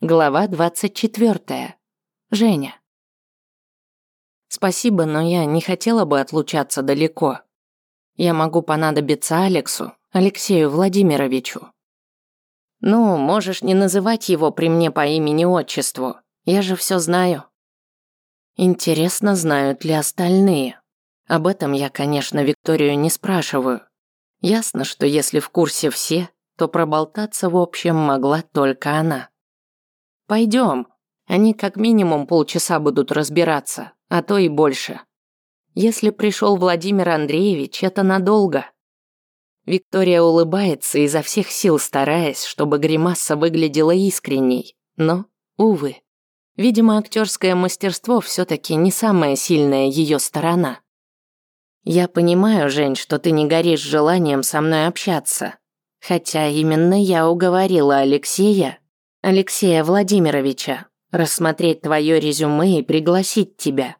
Глава 24. Женя. Спасибо, но я не хотела бы отлучаться далеко. Я могу понадобиться Алексу, Алексею Владимировичу. Ну, можешь не называть его при мне по имени-отчеству. Я же все знаю. Интересно, знают ли остальные. Об этом я, конечно, Викторию не спрашиваю. Ясно, что если в курсе все, то проболтаться в общем могла только она. Пойдем. Они как минимум полчаса будут разбираться, а то и больше. Если пришел Владимир Андреевич, это надолго. Виктория улыбается изо всех сил стараясь, чтобы гримаса выглядела искренней, но, увы. Видимо, актерское мастерство все-таки не самая сильная ее сторона. Я понимаю, Жень, что ты не горишь желанием со мной общаться. Хотя именно я уговорила Алексея Алексея Владимировича, рассмотреть твое резюме и пригласить тебя.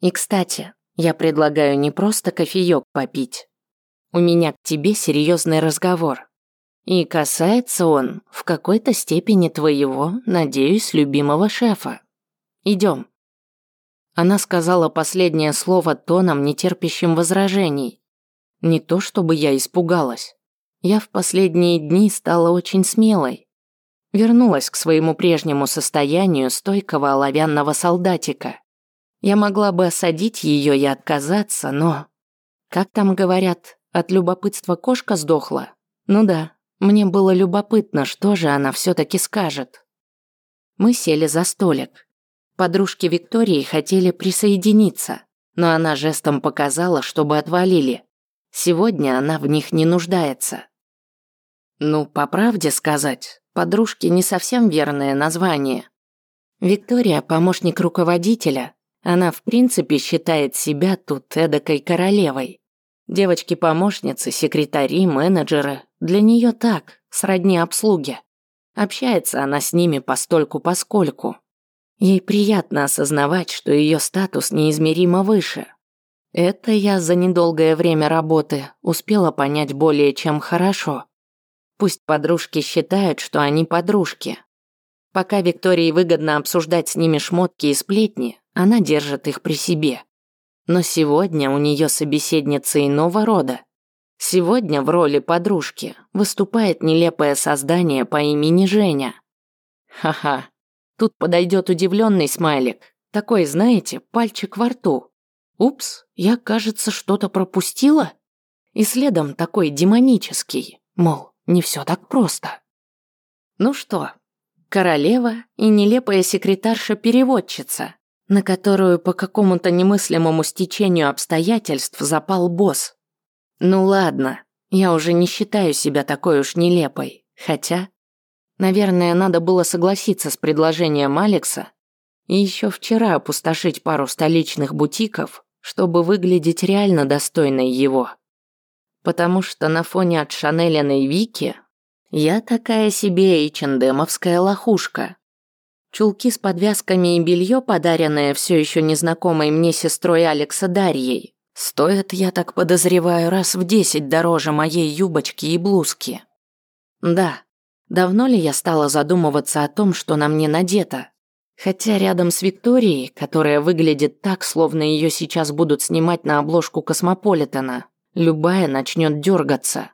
И, кстати, я предлагаю не просто кофеек попить. У меня к тебе серьезный разговор. И касается он в какой-то степени твоего, надеюсь, любимого шефа. Идем. Она сказала последнее слово тоном, нетерпящим возражений. Не то чтобы я испугалась. Я в последние дни стала очень смелой вернулась к своему прежнему состоянию стойкого оловянного солдатика. Я могла бы осадить ее и отказаться, но... Как там говорят, от любопытства кошка сдохла? Ну да, мне было любопытно, что же она все таки скажет. Мы сели за столик. Подружки Виктории хотели присоединиться, но она жестом показала, чтобы отвалили. Сегодня она в них не нуждается. Ну, по правде сказать, Подружки не совсем верное название. Виктория – помощник руководителя. Она в принципе считает себя тут эдакой королевой. Девочки-помощницы, секретари, менеджеры – для нее так, сродни обслуге. Общается она с ними постольку-поскольку. Ей приятно осознавать, что ее статус неизмеримо выше. Это я за недолгое время работы успела понять более чем хорошо. Пусть подружки считают, что они подружки. Пока Виктории выгодно обсуждать с ними шмотки и сплетни, она держит их при себе. Но сегодня у нее собеседница иного рода. Сегодня в роли подружки выступает нелепое создание по имени Женя. Ха-ха. Тут подойдет удивленный смайлик. Такой, знаете, пальчик во рту. Упс, я, кажется, что-то пропустила. И следом такой демонический, мол, не все так просто. Ну что, королева и нелепая секретарша-переводчица, на которую по какому-то немыслимому стечению обстоятельств запал босс. Ну ладно, я уже не считаю себя такой уж нелепой, хотя, наверное, надо было согласиться с предложением Алекса и еще вчера опустошить пару столичных бутиков, чтобы выглядеть реально достойной его потому что на фоне от Шанелиной Вики я такая себе эйчендемовская лохушка. Чулки с подвязками и белье, подаренное все еще незнакомой мне сестрой Алекса Дарьей, стоят, я так подозреваю, раз в десять дороже моей юбочки и блузки. Да, давно ли я стала задумываться о том, что на мне надето? Хотя рядом с Викторией, которая выглядит так, словно ее сейчас будут снимать на обложку Космополитена, любая начнет дергаться.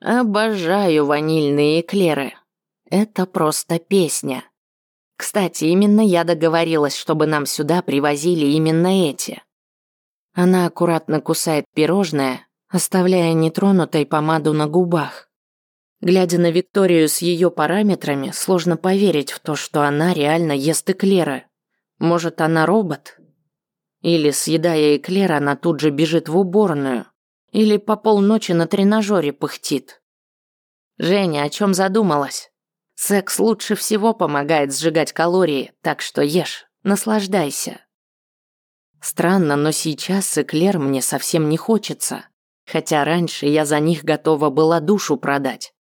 Обожаю ванильные эклеры. Это просто песня. Кстати, именно я договорилась, чтобы нам сюда привозили именно эти. Она аккуратно кусает пирожное, оставляя нетронутой помаду на губах. Глядя на Викторию с ее параметрами, сложно поверить в то, что она реально ест эклеры. Может, она робот? Или, съедая эклер, она тут же бежит в уборную. Или по полночи на тренажере пыхтит. Женя, о чем задумалась? Секс лучше всего помогает сжигать калории, так что ешь, наслаждайся. Странно, но сейчас эклер мне совсем не хочется. Хотя раньше я за них готова была душу продать.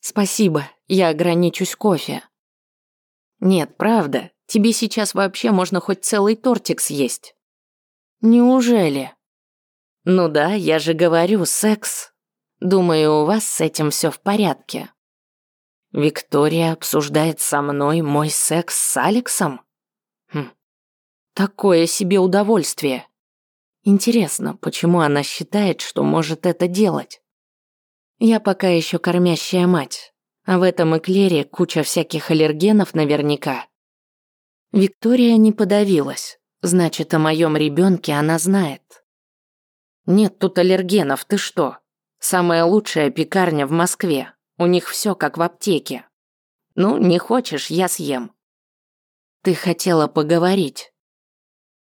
Спасибо, я ограничусь кофе. Нет, правда, Тебе сейчас вообще можно хоть целый тортик съесть. Неужели? Ну да, я же говорю, секс. Думаю, у вас с этим все в порядке. Виктория обсуждает со мной мой секс с Алексом? Хм. Такое себе удовольствие. Интересно, почему она считает, что может это делать? Я пока еще кормящая мать, а в этом эклере куча всяких аллергенов наверняка. Виктория не подавилась, значит, о моем ребенке она знает. Нет тут аллергенов, ты что? Самая лучшая пекарня в Москве. У них все как в аптеке. Ну, не хочешь, я съем. Ты хотела поговорить.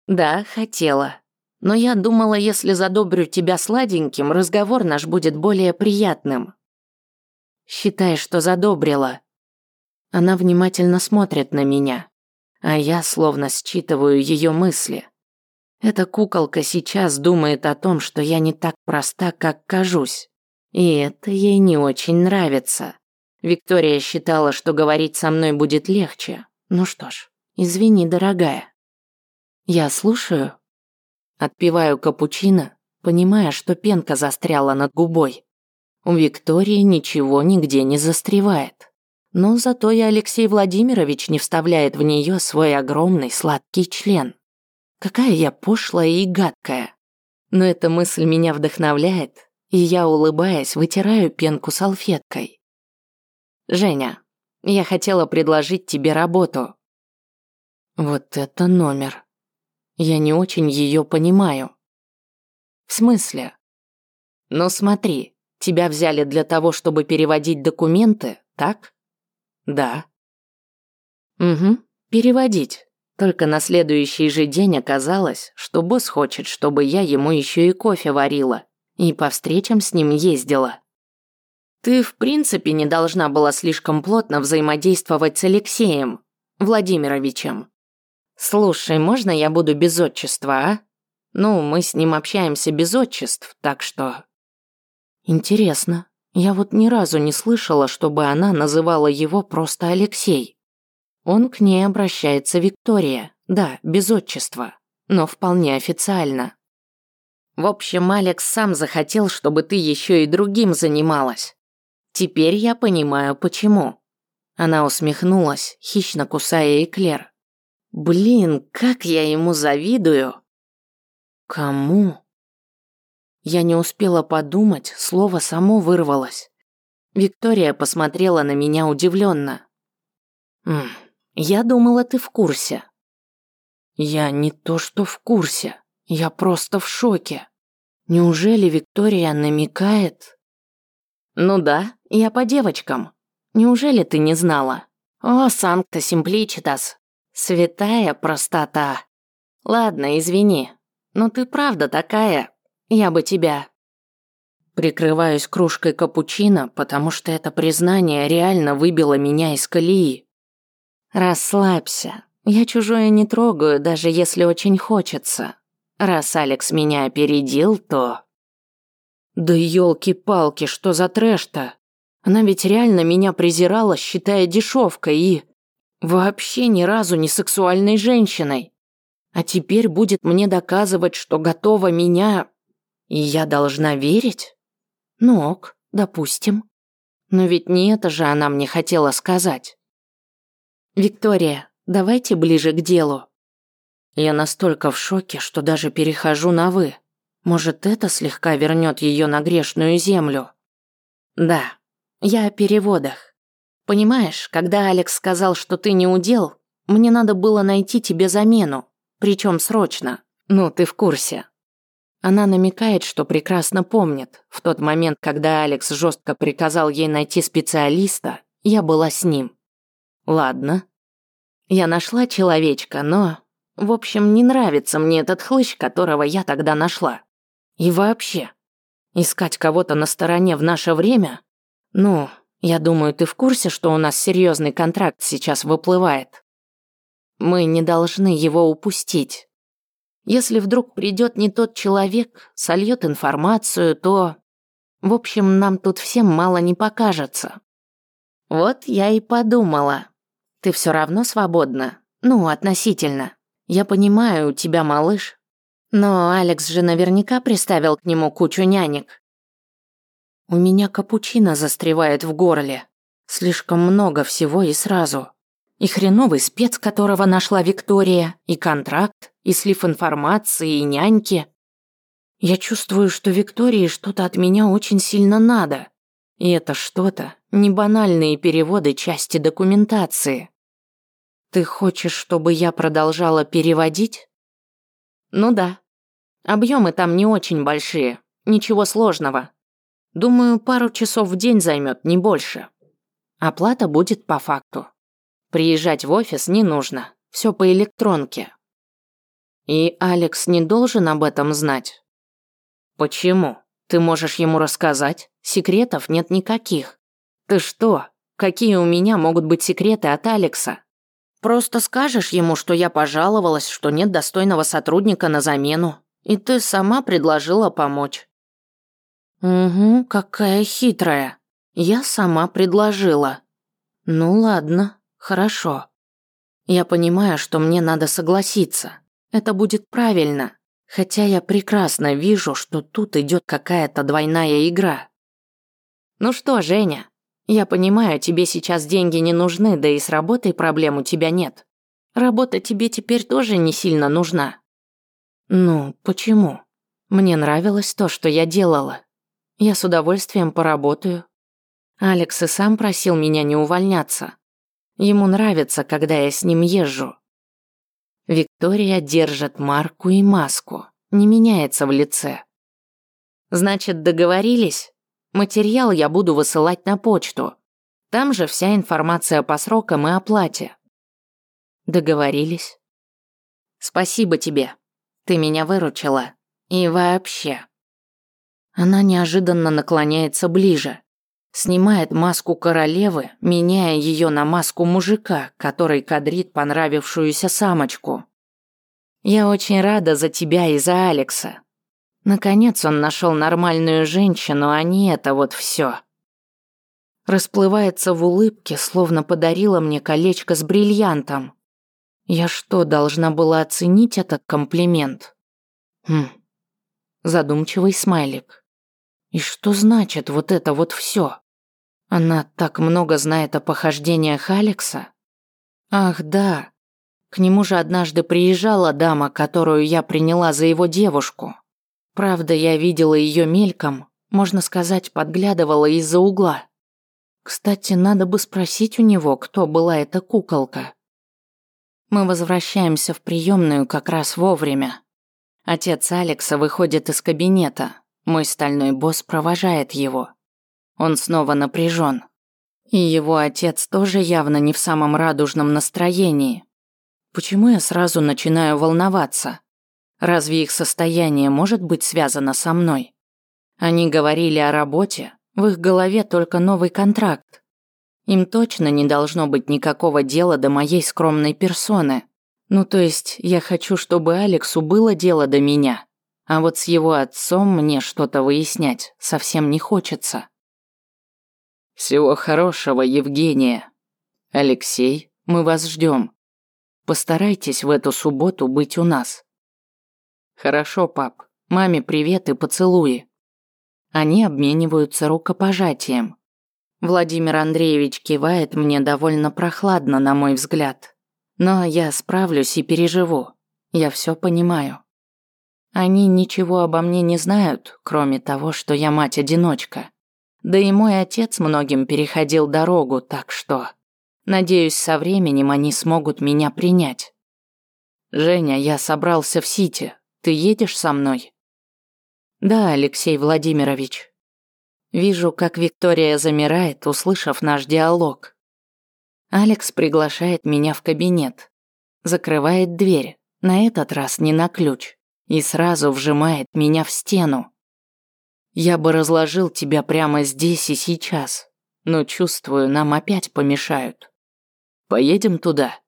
Да, хотела. Но я думала, если задобрю тебя сладеньким, разговор наш будет более приятным. Считай, что задобрила. Она внимательно смотрит на меня, а я словно считываю ее мысли. Эта куколка сейчас думает о том, что я не так проста, как кажусь. И это ей не очень нравится. Виктория считала, что говорить со мной будет легче. Ну что ж, извини, дорогая. Я слушаю. Отпиваю капучино, понимая, что пенка застряла над губой. У Виктории ничего нигде не застревает. Но зато и Алексей Владимирович не вставляет в нее свой огромный сладкий член. Какая я пошлая и гадкая. Но эта мысль меня вдохновляет, и я, улыбаясь, вытираю пенку салфеткой. «Женя, я хотела предложить тебе работу». Вот это номер. Я не очень ее понимаю. В смысле? Ну смотри, тебя взяли для того, чтобы переводить документы, так? Да. Угу, переводить. Только на следующий же день оказалось, что босс хочет, чтобы я ему еще и кофе варила и по встречам с ним ездила. Ты в принципе не должна была слишком плотно взаимодействовать с Алексеем Владимировичем. Слушай, можно я буду без отчества, а? Ну, мы с ним общаемся без отчеств, так что... Интересно, я вот ни разу не слышала, чтобы она называла его просто Алексей. Он к ней обращается Виктория, да, без отчества, но вполне официально. В общем, Алекс сам захотел, чтобы ты еще и другим занималась. Теперь я понимаю, почему. Она усмехнулась, хищно кусая эклер. Блин, как я ему завидую. Кому? Я не успела подумать, слово само вырвалось. Виктория посмотрела на меня удивленно. «М, я думала, ты в курсе. Я не то что в курсе. Я просто в шоке. Неужели Виктория намекает? Ну да, я по девочкам. Неужели ты не знала? О, санкта симпличитас. Святая простота. Ладно, извини. Но ты правда такая. Я бы тебя... Прикрываюсь кружкой капучино, потому что это признание реально выбило меня из колеи. Расслабься. Я чужое не трогаю, даже если очень хочется. Раз Алекс меня опередил, то... Да ёлки-палки, что за трэш-то? Она ведь реально меня презирала, считая дешевкой и... Вообще ни разу не сексуальной женщиной. А теперь будет мне доказывать, что готова меня... И я должна верить? Ну ок, допустим. Но ведь не это же она мне хотела сказать. Виктория, давайте ближе к делу. Я настолько в шоке, что даже перехожу на «вы». Может, это слегка вернет ее на грешную землю? Да, я о переводах. Понимаешь, когда Алекс сказал, что ты не удел, мне надо было найти тебе замену, причем срочно. Ну, ты в курсе. Она намекает, что прекрасно помнит. В тот момент, когда Алекс жестко приказал ей найти специалиста, я была с ним. Ладно. Я нашла человечка, но в общем, не нравится мне этот хлыщ, которого я тогда нашла. И вообще, искать кого-то на стороне в наше время? Ну, я думаю, ты в курсе, что у нас серьезный контракт сейчас выплывает. Мы не должны его упустить. Если вдруг придет не тот человек, сольет информацию, то... В общем, нам тут всем мало не покажется. Вот я и подумала. Ты все равно свободна? Ну, относительно. Я понимаю, у тебя малыш. Но Алекс же наверняка приставил к нему кучу нянек. У меня капучино застревает в горле. Слишком много всего и сразу. И хреновый спец, которого нашла Виктория, и контракт, и слив информации, и няньки. Я чувствую, что Виктории что-то от меня очень сильно надо. И это что-то не банальные переводы части документации. Ты хочешь, чтобы я продолжала переводить? Ну да. Объемы там не очень большие, ничего сложного. Думаю, пару часов в день займет, не больше. Оплата будет по факту. Приезжать в офис не нужно, все по электронке. И Алекс не должен об этом знать. Почему? Ты можешь ему рассказать? Секретов нет никаких. Ты что? Какие у меня могут быть секреты от Алекса? Просто скажешь ему, что я пожаловалась, что нет достойного сотрудника на замену, и ты сама предложила помочь. Угу, какая хитрая. Я сама предложила. Ну ладно, хорошо. Я понимаю, что мне надо согласиться. Это будет правильно. Хотя я прекрасно вижу, что тут идет какая-то двойная игра. Ну что, Женя, я понимаю, тебе сейчас деньги не нужны, да и с работой проблем у тебя нет. Работа тебе теперь тоже не сильно нужна. Ну, почему? Мне нравилось то, что я делала. Я с удовольствием поработаю. Алекс и сам просил меня не увольняться. Ему нравится, когда я с ним езжу. Виктория держит марку и маску, не меняется в лице. Значит, договорились? Материал я буду высылать на почту. Там же вся информация по срокам и оплате. Договорились. Спасибо тебе. Ты меня выручила. И вообще. Она неожиданно наклоняется ближе. Снимает маску королевы, меняя ее на маску мужика, который кадрит понравившуюся самочку. «Я очень рада за тебя и за Алекса. Наконец он нашел нормальную женщину, а не это вот все. Расплывается в улыбке, словно подарила мне колечко с бриллиантом. Я что, должна была оценить этот комплимент? Хм. Задумчивый смайлик. И что значит вот это вот все? Она так много знает о похождениях Алекса? Ах, да. К нему же однажды приезжала дама, которую я приняла за его девушку. Правда, я видела ее мельком, можно сказать, подглядывала из-за угла. Кстати, надо бы спросить у него, кто была эта куколка. Мы возвращаемся в приемную как раз вовремя. Отец Алекса выходит из кабинета. Мой стальной босс провожает его. Он снова напряжен. И его отец тоже явно не в самом радужном настроении. Почему я сразу начинаю волноваться? Разве их состояние может быть связано со мной? Они говорили о работе, в их голове только новый контракт. Им точно не должно быть никакого дела до моей скромной персоны. Ну то есть я хочу, чтобы Алексу было дело до меня. А вот с его отцом мне что-то выяснять совсем не хочется. Всего хорошего, Евгения. Алексей, мы вас ждем. Постарайтесь в эту субботу быть у нас. Хорошо, пап. Маме привет и поцелуи. Они обмениваются рукопожатием. Владимир Андреевич кивает мне довольно прохладно, на мой взгляд. Но я справлюсь и переживу. Я все понимаю. Они ничего обо мне не знают, кроме того, что я мать-одиночка. Да и мой отец многим переходил дорогу, так что... Надеюсь, со временем они смогут меня принять. Женя, я собрался в Сити. Ты едешь со мной? Да, Алексей Владимирович. Вижу, как Виктория замирает, услышав наш диалог. Алекс приглашает меня в кабинет. Закрывает дверь, на этот раз не на ключ и сразу вжимает меня в стену. Я бы разложил тебя прямо здесь и сейчас, но чувствую, нам опять помешают. Поедем туда.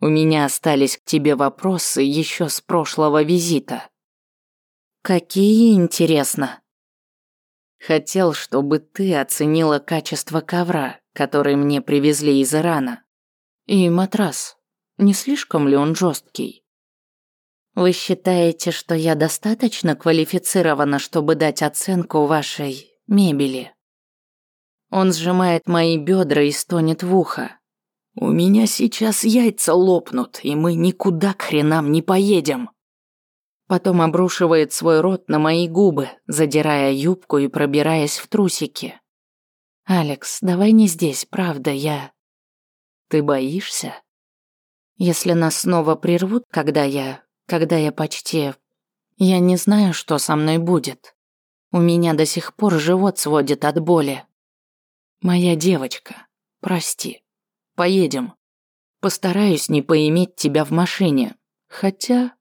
У меня остались к тебе вопросы еще с прошлого визита. Какие, интересно? Хотел, чтобы ты оценила качество ковра, который мне привезли из Ирана. И матрас. Не слишком ли он жесткий? Вы считаете, что я достаточно квалифицирована, чтобы дать оценку вашей мебели? Он сжимает мои бедра и стонет в ухо. «У меня сейчас яйца лопнут, и мы никуда к хренам не поедем». Потом обрушивает свой рот на мои губы, задирая юбку и пробираясь в трусики. «Алекс, давай не здесь, правда, я...» «Ты боишься?» «Если нас снова прервут, когда я... когда я почти... Я не знаю, что со мной будет. У меня до сих пор живот сводит от боли. Моя девочка, прости. Поедем. Постараюсь не поиметь тебя в машине. Хотя